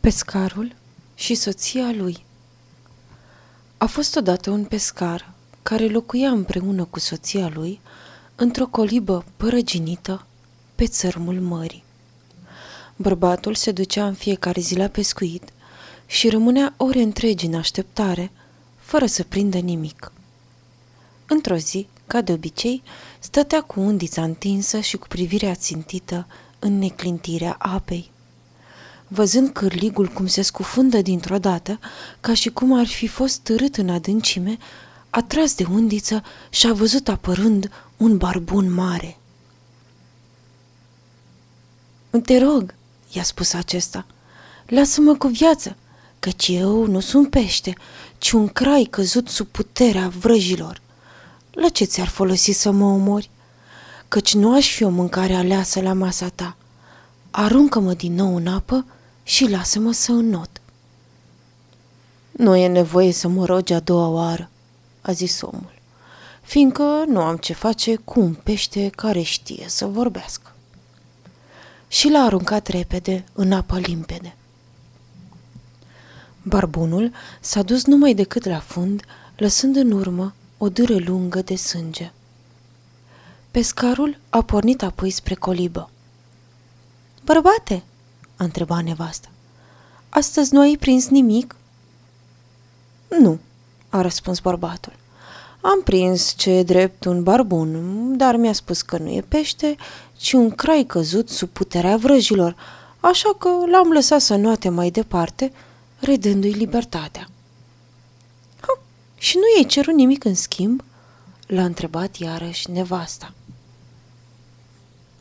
Pescarul și soția lui A fost odată un pescar care locuia împreună cu soția lui într-o colibă părăginită pe țărmul mării. Bărbatul se ducea în fiecare zi la pescuit și rămânea ore întregi în așteptare, fără să prindă nimic. Într-o zi, ca de obicei, stătea cu undița întinsă și cu privirea țintită în neclintirea apei. Văzând cârligul cum se scufundă dintr-o dată, ca și cum ar fi fost târât în adâncime, a tras de undiță și a văzut apărând un barbun mare. Te rog, i-a spus acesta, lasă-mă cu viață, căci eu nu sunt pește, ci un crai căzut sub puterea vrăjilor. La ce ți-ar folosi să mă omori? Căci nu aș fi o mâncare aleasă la masa ta. Aruncă-mă din nou în apă și lasă-mă să înnot. Nu e nevoie să mă rogi a doua oară, a zis omul, fiindcă nu am ce face cu un pește care știe să vorbească. Și l-a aruncat repede în apă limpede. Barbunul s-a dus numai decât la fund, lăsând în urmă o dâră lungă de sânge. Pescarul a pornit apoi spre colibă. Bărbate, a întrebat nevasta. Astăzi nu ai prins nimic? Nu, a răspuns bărbatul. Am prins ce e drept un barbun, dar mi-a spus că nu e pește, ci un crai căzut sub puterea vrăjilor, așa că l-am lăsat să noate mai departe, redându-i libertatea. Ha, și nu i-ai cerut nimic în schimb? L-a întrebat iarăși nevasta.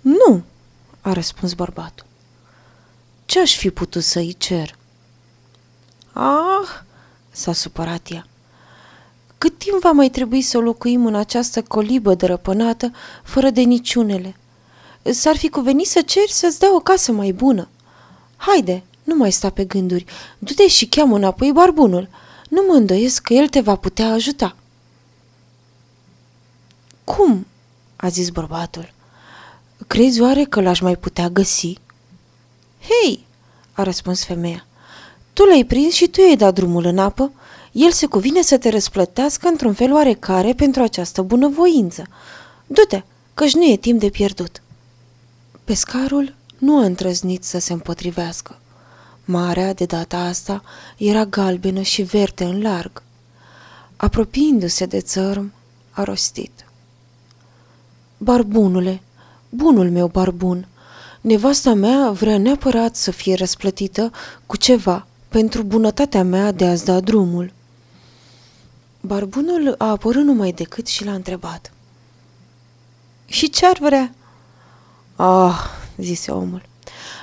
Nu, a răspuns bărbatul. Ce aș fi putut să-i cer? Ah, s-a supărat ea. Cât timp va mai trebui să locuim în această colibă dărăpânată, fără de niciunele? S-ar fi cuvenit să ceri să-ți dea o casă mai bună. Haide, nu mai sta pe gânduri, du-te și cheamă înapoi barbunul. Nu mă îndoiesc că el te va putea ajuta. Cum? a zis bărbatul. Crezi oare că l-aș mai putea găsi? Hei, a răspuns femeia, tu l-ai prins și tu i-ai dat drumul în apă. El se cuvine să te răsplătească într-un fel oarecare pentru această bunăvoință. Du-te, căci nu e timp de pierdut. Pescarul nu a întrăznit să se împotrivească. Marea, de data asta, era galbenă și verde în larg. Apropiindu-se de țărm, a rostit. Barbunule, bunul meu barbun, Nevasta mea vrea neapărat să fie răsplătită cu ceva pentru bunătatea mea de a-ți da drumul. Barbunul a apărut numai decât și l-a întrebat. Și ce ar vrea? Ah, zise omul,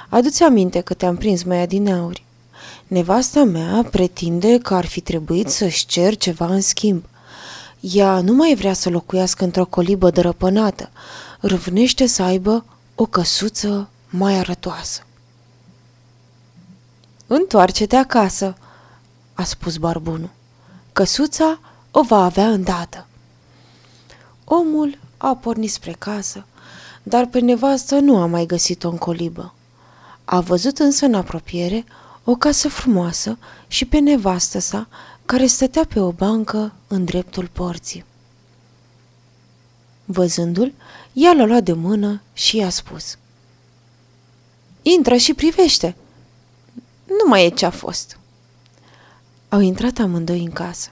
adu-ți aminte că te-am prins mai adineauri. Nevasta mea pretinde că ar fi trebuit să-și cer ceva în schimb. Ea nu mai vrea să locuiască într-o colibă dărăpânată, râvnește să aibă o căsuță mai arătoasă. Întoarce-te acasă, a spus barbunul. Căsuța o va avea îndată. Omul a pornit spre casă, dar pe nevastă nu a mai găsit-o în colibă. A văzut însă în apropiere o casă frumoasă și pe nevastă sa, care stătea pe o bancă în dreptul porții. Văzându-l, ea l-a luat de mână și i-a spus – Intră și privește. Nu mai e ce a fost. Au intrat amândoi în casă.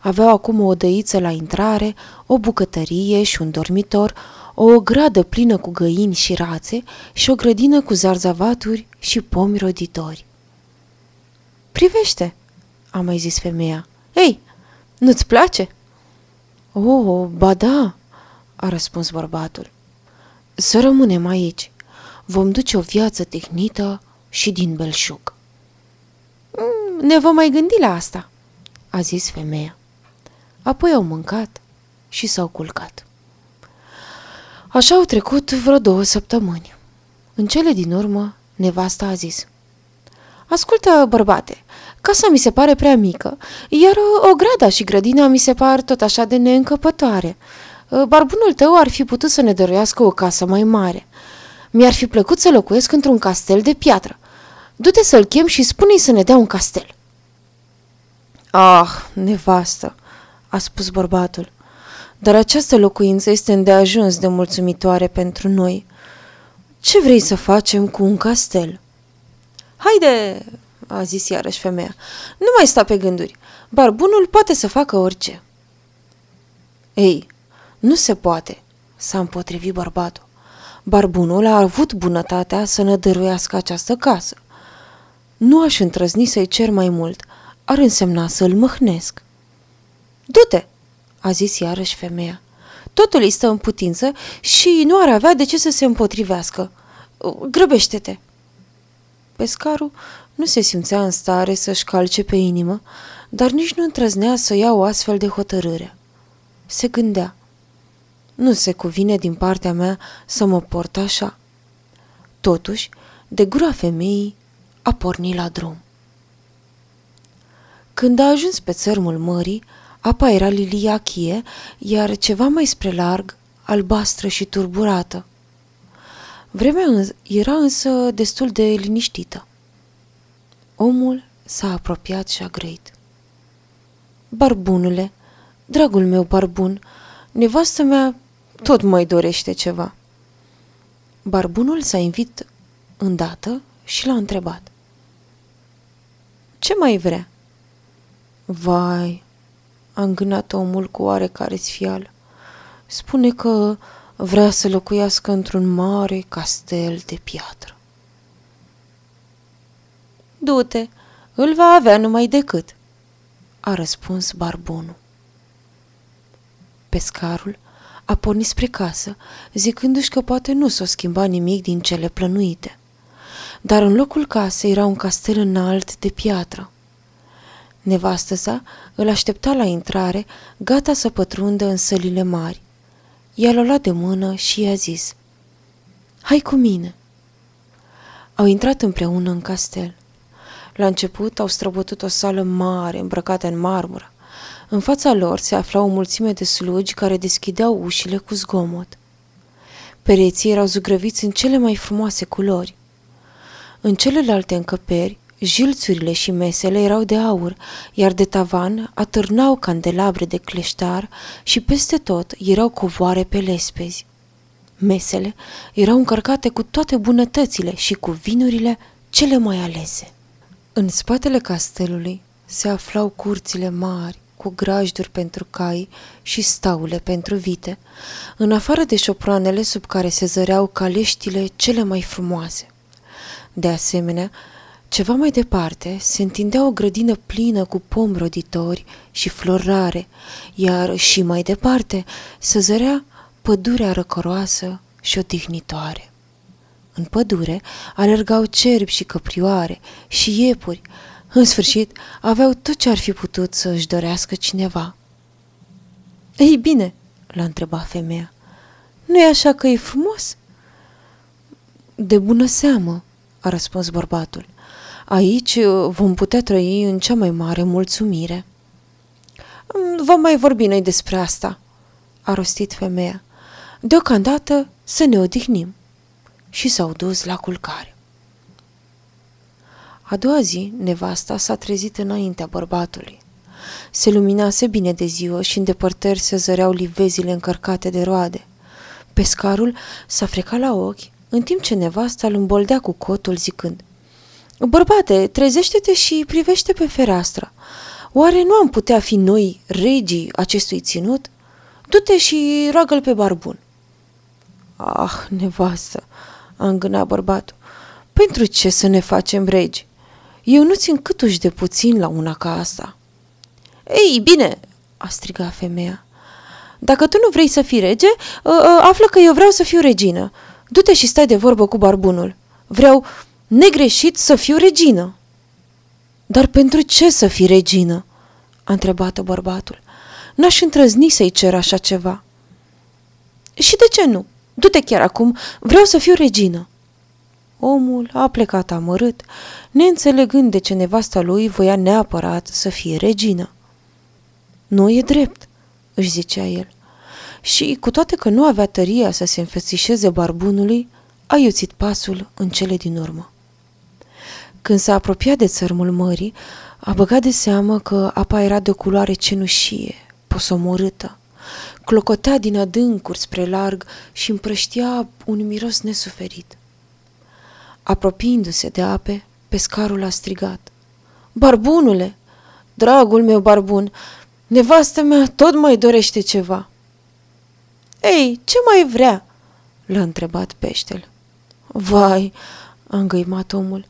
Aveau acum o odăiță la intrare, o bucătărie și un dormitor, o gradă plină cu găini și rațe și o grădină cu zarzavaturi și pomi roditori. Privește, a mai zis femeia. Ei, nu-ți place? Oh, ba da, a răspuns bărbatul. Să rămânem aici vom duce o viață tehnită și din belșug. Mm, ne vom mai gândi la asta, a zis femeia. Apoi au mâncat și s-au culcat. Așa au trecut vreo două săptămâni. În cele din urmă, nevasta a zis Ascultă, bărbate, casa mi se pare prea mică, iar o grada și grădina mi se par tot așa de neîncăpătoare. Barbunul tău ar fi putut să ne dăruiască o casă mai mare. Mi-ar fi plăcut să locuiesc într-un castel de piatră. Du-te să-l chem și spune-i să ne dea un castel. Ah, nevastă, a spus bărbatul, dar această locuință este îndeajuns de mulțumitoare pentru noi. Ce vrei să facem cu un castel? Haide, a zis iarăși femeia, nu mai sta pe gânduri. Barbunul poate să facă orice. Ei, nu se poate, s-a împotrivit bărbatul. Barbunul a avut bunătatea să ne dăruiască această casă. Nu aș întrăzni să-i cer mai mult, ar însemna să-l măhnesc. Du-te, a zis iarăși femeia. Totul îi stă în putință și nu ar avea de ce să se împotrivească. Grăbește-te! Pescarul nu se simțea în stare să-și calce pe inimă, dar nici nu întrăznea să ia o astfel de hotărâre. Se gândea. Nu se cuvine din partea mea să mă port așa. Totuși, de gura femeii, a pornit la drum. Când a ajuns pe țărmul mării, apa era liliachie, iar ceva mai spre larg, albastră și turburată. Vremea era însă destul de liniștită. Omul s-a apropiat și a grăit. Barbunule, dragul meu barbun, nevastă mea tot mai dorește ceva. Barbunul s-a invit îndată și l-a întrebat. Ce mai vrea? Vai, a îngânat omul cu oarecare sfială. Spune că vrea să locuiască într-un mare castel de piatră. Du-te, îl va avea numai decât, a răspuns barbunul. Pescarul a pornit spre casă, zicându-și că poate nu s-o schimba nimic din cele plănuite. Dar în locul casei era un castel înalt de piatră. Nevastă sa îl aștepta la intrare, gata să pătrundă în sălile mari. Ea l-a luat de mână și i-a zis, Hai cu mine! Au intrat împreună în castel. La început au străbătut o sală mare, îmbrăcată în marmură. În fața lor se afla o mulțime de slugi care deschideau ușile cu zgomot. Pereții erau zugrăviți în cele mai frumoase culori. În celelalte încăperi, jilțurile și mesele erau de aur, iar de tavan atârnau candelabre de cleștar și peste tot erau covoare pe lespezi. Mesele erau încărcate cu toate bunătățile și cu vinurile cele mai alese. În spatele castelului se aflau curțile mari, cu grajduri pentru cai și staule pentru vite, în afară de șoproanele sub care se zăreau caleștile cele mai frumoase. De asemenea, ceva mai departe se întindea o grădină plină cu pomi roditori și flori rare, iar și mai departe se zărea pădurea răcoroasă și odihnitoare. În pădure alergau cerbi și căprioare și iepuri. În sfârșit, aveau tot ce ar fi putut să își dorească cineva. Ei bine, l-a întrebat femeia, nu e așa că e frumos? De bună seamă, a răspuns bărbatul. Aici vom putea trăi în cea mai mare mulțumire. Vom mai vorbi noi despre asta, a rostit femeia. Deocamdată să ne odihnim și s-au dus la culcare. A doua zi, nevasta s-a trezit înaintea bărbatului. Se luminase bine de ziua și în depărtări se zăreau livezile încărcate de roade. Pescarul s-a frecat la ochi, în timp ce nevasta îl îmboldea cu cotul zicând Bărbate, trezește-te și privește pe fereastră. Oare nu am putea fi noi regii acestui ținut? Du-te și roagă-l pe barbun. Ah, nevastă, a îngânat bărbatul. Pentru ce să ne facem regi? Eu nu țin câtuși de puțin la una ca asta. Ei, bine, a strigat femeia. Dacă tu nu vrei să fii rege, ă, ă, află că eu vreau să fiu regină. Du-te și stai de vorbă cu barbunul. Vreau negreșit să fiu regină. Dar pentru ce să fii regină? a întrebat bărbatul. N-aș întrăzni să-i cer așa ceva. Și de ce nu? Du-te chiar acum, vreau să fiu regină. Omul a plecat amărât, neînțelegând de ce nevasta lui voia neapărat să fie regină. Nu e drept, își zicea el. Și, cu toate că nu avea tăria să se înfățișeze barbunului, a iuțit pasul în cele din urmă. Când s-a apropiat de țărmul mării, a băgat de seamă că apa era de o culoare cenușie, posomorâtă. Clocotea din adâncuri spre larg și împrăștia un miros nesuferit. Apropiindu-se de ape, pescarul a strigat. Barbunule! Dragul meu barbun, nevastă mea tot mai dorește ceva. Ei, ce mai vrea? l-a întrebat peștele. Vai, a îngăimat omul,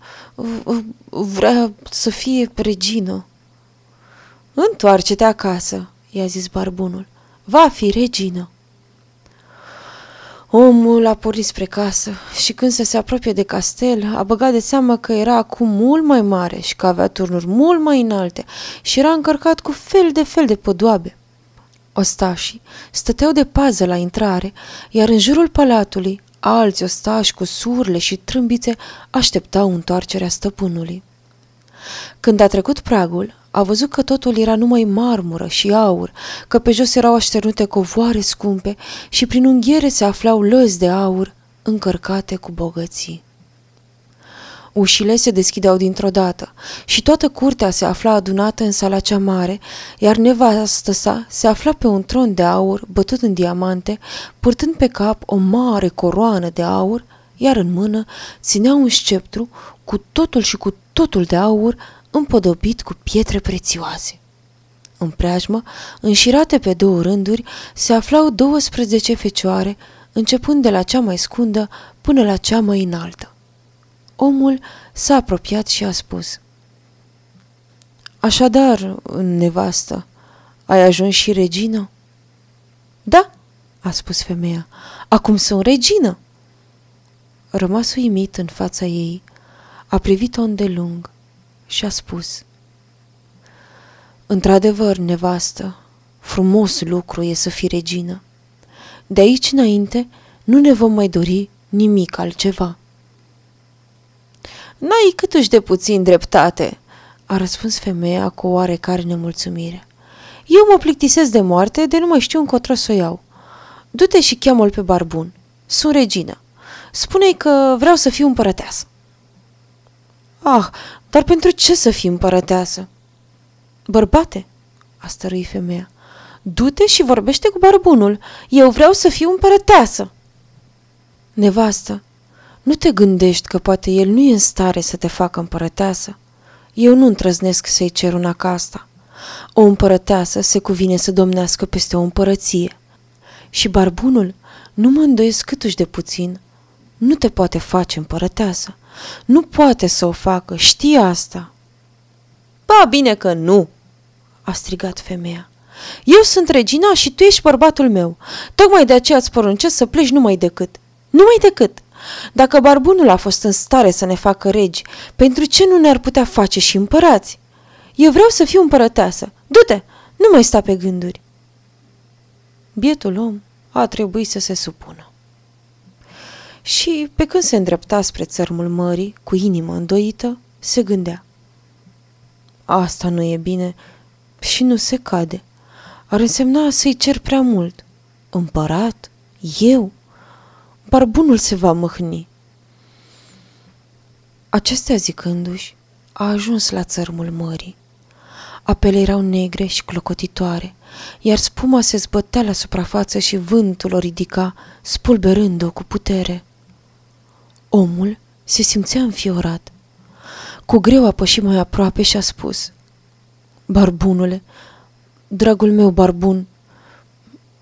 vrea să fie regină. Întoarce-te acasă, i-a zis barbunul. Va fi regină. Omul a pornit spre casă și când se se apropie de castel, a băgat de seamă că era acum mult mai mare și că avea turnuri mult mai înalte și era încărcat cu fel de fel de podoabe. Ostașii stăteau de pază la intrare, iar în jurul palatului alți ostași cu surle și trâmbițe așteptau întoarcerea stăpânului. Când a trecut pragul, a văzut că totul era numai marmură și aur, că pe jos erau așternute covoare scumpe și prin unghiere se aflau lăzi de aur încărcate cu bogății. Ușile se deschideau dintr-o dată și toată curtea se afla adunată în sala cea mare, iar nevastă sa se afla pe un tron de aur bătut în diamante, purtând pe cap o mare coroană de aur, iar în mână ținea un sceptru cu totul și cu totul de aur împodobit cu pietre prețioase. În preajmă, înșirate pe două rânduri, se aflau 12 fecioare, începând de la cea mai scundă până la cea mai înaltă. Omul s-a apropiat și a spus Așadar, nevastă, ai ajuns și regină? Da, a spus femeia, acum sunt regină. Rămas uimit în fața ei, a privit-o îndelung și a spus Într-adevăr, nevastă, frumos lucru e să fii regină. De aici înainte nu ne vom mai dori nimic altceva. N-ai câtuși de puțin dreptate, a răspuns femeia cu oarecare nemulțumire. Eu mă plictisesc de moarte de nu mai știu încotro să o iau. Du-te și cheamă-l pe barbun. Sunt regină. Spune-i că vreau să fiu împărăteasă. Ah, dar pentru ce să fii împărăteasă? Bărbate, a stărui femeia, du-te și vorbește cu barbunul. Eu vreau să fiu împărăteasă. Nevastă, nu te gândești că poate el nu e în stare să te facă împărăteasă? Eu nu întrăznesc să-i cer una ca asta. O împărăteasă se cuvine să domnească peste o împărăție. Și barbunul, nu mă îndoiesc câtuși de puțin, nu te poate face împărăteasă. Nu poate să o facă, știi asta. Ba bine că nu, a strigat femeia. Eu sunt regina și tu ești bărbatul meu. Tocmai de aceea îți poruncesc să pleci numai decât. Numai decât. Dacă barbunul a fost în stare să ne facă regi, pentru ce nu ne-ar putea face și împărați? Eu vreau să fiu împărăteasă. Du-te, nu mai sta pe gânduri. Bietul om a trebuit să se supună. Și, pe când se îndrepta spre țărmul mării, cu inimă îndoită, se gândea. Asta nu e bine și nu se cade. Ar însemna să-i cer prea mult. Împărat? Eu? barbunul se va mâhni. Acestea zicându-și, a ajuns la țărmul mării. Apele erau negre și clocotitoare, iar spuma se zbătea la suprafață și vântul o ridica, spulberând-o cu putere. Omul se simțea înfiorat. Cu greu a pășit mai aproape și a spus Barbunule, dragul meu barbun,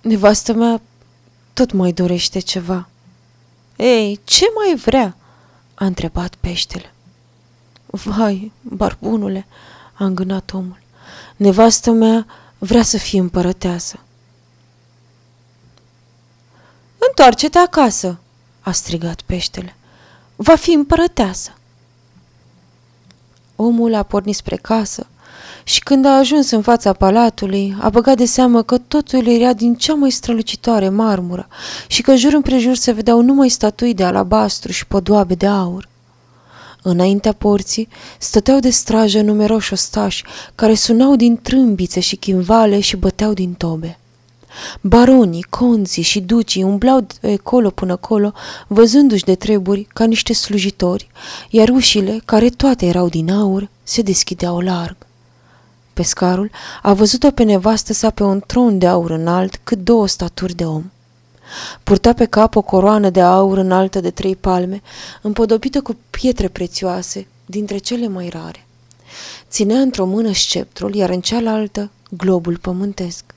nevastă mea tot mai dorește ceva. Ei, ce mai vrea?" a întrebat peștele. Vai, barbunule, a îngânat omul, nevastă mea vrea să fie împărăteasă. Întoarce-te acasă, a strigat peștele. Va fi împărăteasă. Omul a pornit spre casă, și când a ajuns în fața palatului, a băgat de seamă că totul era din cea mai strălucitoare marmură și că jur împrejur se vedeau numai statui de alabastru și podoabe de aur. Înaintea porții stăteau de strajă numeroși ostași care sunau din trâmbițe și chimvale și băteau din tobe. Baronii, conții și ducii umblau de colo până colo, văzându-și de treburi ca niște slujitori, iar ușile, care toate erau din aur, se deschideau larg. Pescarul a văzut-o pe nevastă sa pe un tron de aur înalt, cât două staturi de om. Purta pe cap o coroană de aur înaltă de trei palme, împodobită cu pietre prețioase, dintre cele mai rare. Ținea într-o mână sceptrul, iar în cealaltă globul pământesc.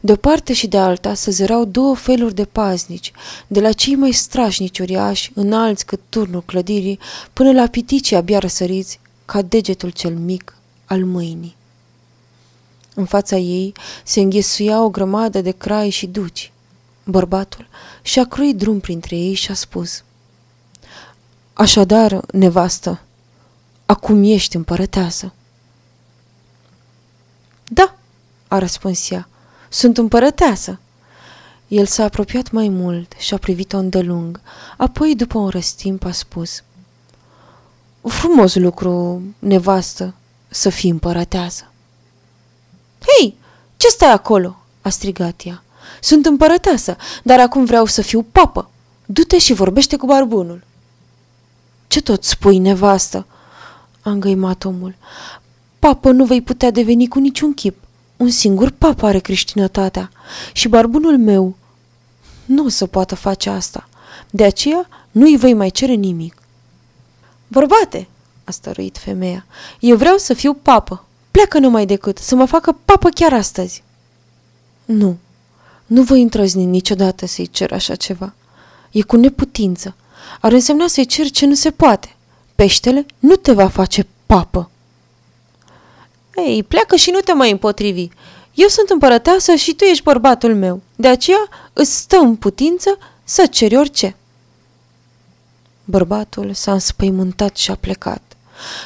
De o parte și de alta se zărau două feluri de paznici, de la cei mai strașnici uriași, înalți cât turnul clădirii, până la piticii abia răsăriți, ca degetul cel mic al mâinii. În fața ei se înghesuia o grămadă de crai și duci. Bărbatul și-a cruit drum printre ei și a spus Așadar, nevastă, acum ești împărăteasă. Da, a răspuns ea, sunt împărăteasă. El s-a apropiat mai mult și a privit-o îndelung, apoi, după un răstimp, a spus Frumos lucru, nevastă, să fii împărăteasă. Hei, ce stai acolo?" a strigat ea. Sunt împărăteasă, dar acum vreau să fiu papă. Du-te și vorbește cu barbunul. Ce tot spui, nevastă? a îngăimat omul. Papă nu vei putea deveni cu niciun chip. Un singur pap are creștinătatea și barbunul meu nu o să poată face asta. De aceea nu îi voi mai cere nimic. Bărbate, a stăruit femeia, eu vreau să fiu papă. Pleacă numai decât, să mă facă papă chiar astăzi. Nu, nu voi întrăzni niciodată să-i cer așa ceva. E cu neputință. Ar însemna să-i cer ce nu se poate. Peștele nu te va face papă. Ei, pleacă și nu te mai împotrivi. Eu sunt împărăteasă și tu ești bărbatul meu. De aceea îți stă în putință să ceri orice. Bărbatul s-a înspăimântat și a plecat,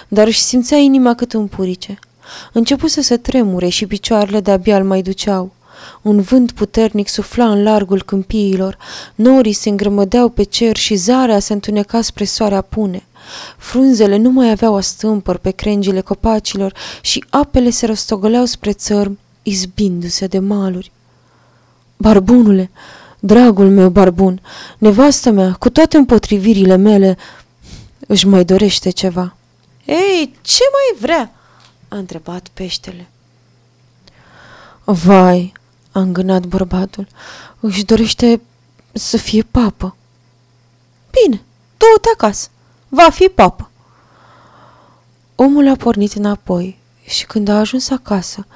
dar își simțea inima cât un purice. Început să se tremure și picioarele de-abia îl mai duceau. Un vânt puternic sufla în largul câmpiilor, norii se îngrămădeau pe cer și zarea se întuneca spre soarea pune. Frunzele nu mai aveau astâmpări pe crengile copacilor și apele se rostogoleau spre țărm, izbindu-se de maluri. Barbunule, dragul meu barbun, nevastă mea, cu toate împotrivirile mele, își mai dorește ceva. Ei, ce mai vrea?" a întrebat peștele. Vai, a îngânat bărbatul, își dorește să fie papă. Bine, du-te acasă, va fi papă. Omul a pornit înapoi și când a ajuns acasă,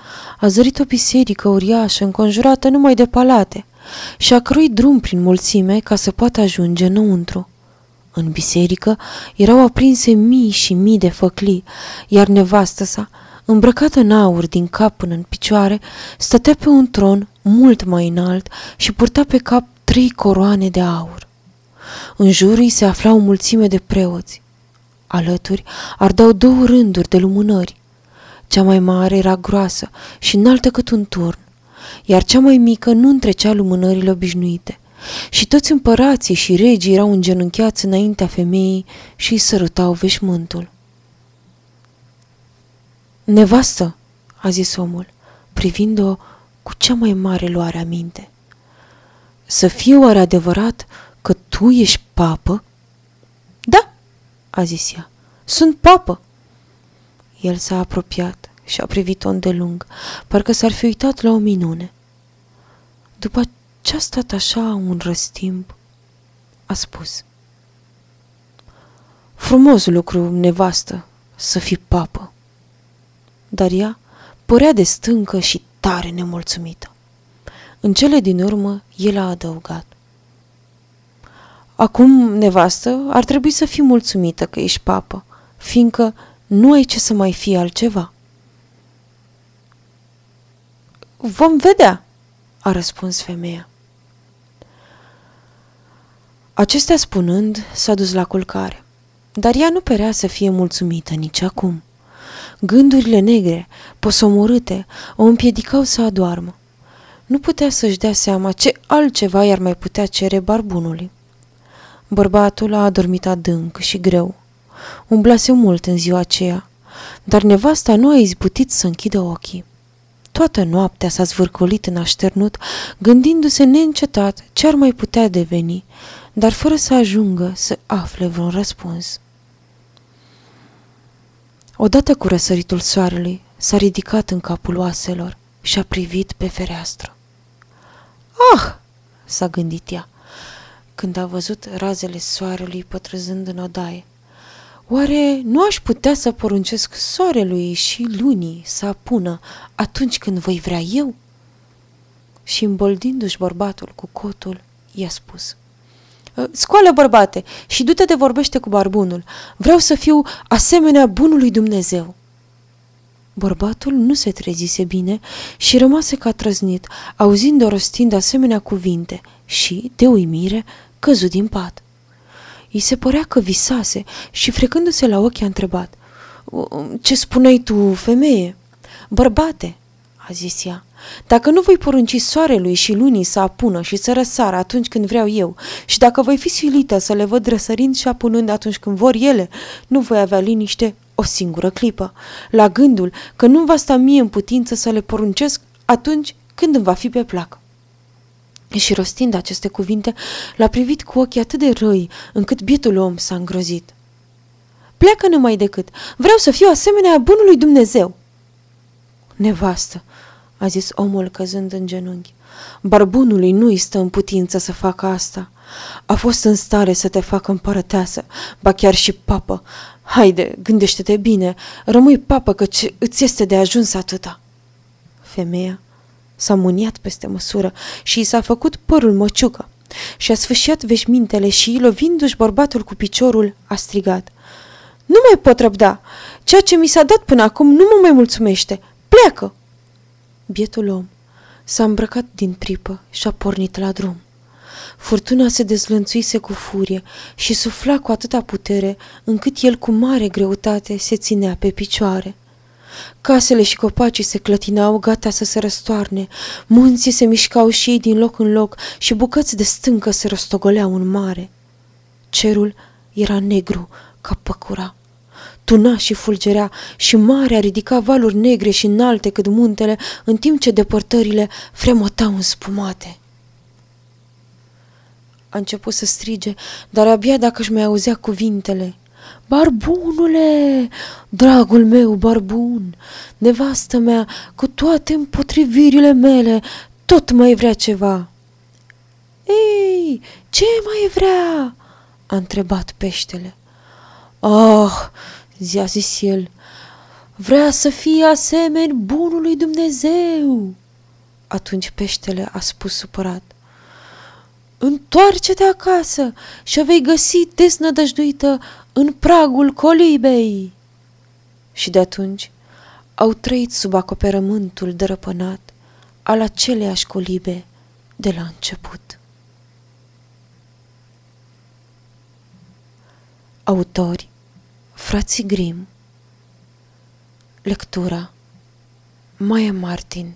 a zărit o biserică uriașă înconjurată numai de palate și a cruit drum prin mulțime ca să poată ajunge înăuntru. În biserică erau aprinse mii și mii de făclii, iar nevastă sa, îmbrăcată în aur din cap până în picioare, stătea pe un tron mult mai înalt și purta pe cap trei coroane de aur. În jur îi se afla o mulțime de preoți. Alături ardeau două rânduri de lumânări. Cea mai mare era groasă și înaltă cât un turn, iar cea mai mică nu întrecea lumânările obișnuite. Și toți împărații și regii erau îngenunchiați înaintea femeii și îi sărutau veșmântul. Nevastă, a zis omul, privind-o cu cea mai mare luare aminte. Să fie oare adevărat că tu ești papă? Da, a zis ea, sunt papă. El s-a apropiat și a privit-o îndelung, parcă s-ar fi uitat la o minune. După ce a stat așa un răstimp, a spus Frumos lucru, nevastă, să fii papă dar ea părea de stâncă și tare nemulțumită. În cele din urmă, el a adăugat. Acum, nevastă, ar trebui să fii mulțumită că ești papă, fiindcă nu ai ce să mai fii altceva. Vom vedea, a răspuns femeia. Acestea spunând, s-a dus la culcare, dar ea nu părea să fie mulțumită nici acum. Gândurile negre, posomorâte, o împiedicau să adoarmă. Nu putea să-și dea seama ce altceva i-ar mai putea cere barbunului. Bărbatul a adormit adânc și greu. Umblase mult în ziua aceea, dar nevasta nu a izbutit să închidă ochii. toată noaptea s-a zvârcolit în așternut, gândindu-se neîncetat ce ar mai putea deveni, dar fără să ajungă să afle vreun răspuns. Odată cu răsăritul soarelui, s-a ridicat în capul oaselor și a privit pe fereastră. Ah! s-a gândit ea, când a văzut razele soarelui pătrăzând în odaie. Oare nu aș putea să poruncesc soarelui și lunii să apună atunci când voi vrea eu? Și îmboldindu-și bărbatul cu cotul, i-a spus. Ă, scoală, bărbate, și du-te de vorbește cu barbunul. Vreau să fiu asemenea bunului Dumnezeu. Bărbatul nu se trezise bine și rămase ca trăznit, auzind-o rostind asemenea cuvinte și, de uimire, căzut din pat. I se părea că visase și frecându-se la ochi a întrebat Ce spuneai tu, femeie?" Bărbate," a zis ea, dacă nu voi porunci soarelui și lunii să apună și să răsară atunci când vreau eu și dacă voi fi silită să le văd răsărind și apunând atunci când vor ele, nu voi avea liniște o singură clipă, la gândul că nu va sta mie în putință să le poruncesc atunci când îmi va fi pe plac. Și rostind aceste cuvinte, l-a privit cu ochii atât de răi, încât bietul om s-a îngrozit. Pleacă numai decât, vreau să fiu asemenea bunului Dumnezeu. Nevastă, a zis omul căzând în genunchi, barbunului nu îi stă în putință să facă asta. A fost în stare să te facă împărăteasă, ba chiar și papă. Haide, gândește-te bine, rămâi papă căci îți este de ajuns atâta. Femeia s-a muniat peste măsură și i s-a făcut părul măciucă și a sfâșiat veșmintele și, lovindu-și bărbatul cu piciorul, a strigat. Nu mai pot răbda! Ceea ce mi s-a dat până acum nu mă mai mulțumește! Pleacă! Bietul om s-a îmbrăcat din pripă și a pornit la drum. Furtuna se dezlănțuise cu furie și sufla cu atâta putere, încât el cu mare greutate se ținea pe picioare. Casele și copacii se clătinau, gata să se răstoarne, munții se mișcau și ei din loc în loc și bucăți de stâncă se rostogoleau în mare. Cerul era negru ca păcura. Tuna și fulgerea și marea ridica valuri negre și înalte cât muntele, în timp ce depărtările fremotau înspumate. A început să strige, dar abia dacă își mai auzea cuvintele. Barbunule, dragul meu barbun, nevastă mea, cu toate împotrivirile mele, tot mai vrea ceva. Ei, ce mai vrea? a întrebat peștele. Ah, zi-a zis el, vrea să fie asemeni bunului Dumnezeu. Atunci peștele a spus supărat, Întoarce-te acasă și o vei găsi desnădăjduită în pragul colibei. Și de atunci au trăit sub acoperământul dărăpânat al aceleiași colibe de la început. Autori Frații Grim Lectura Maia Martin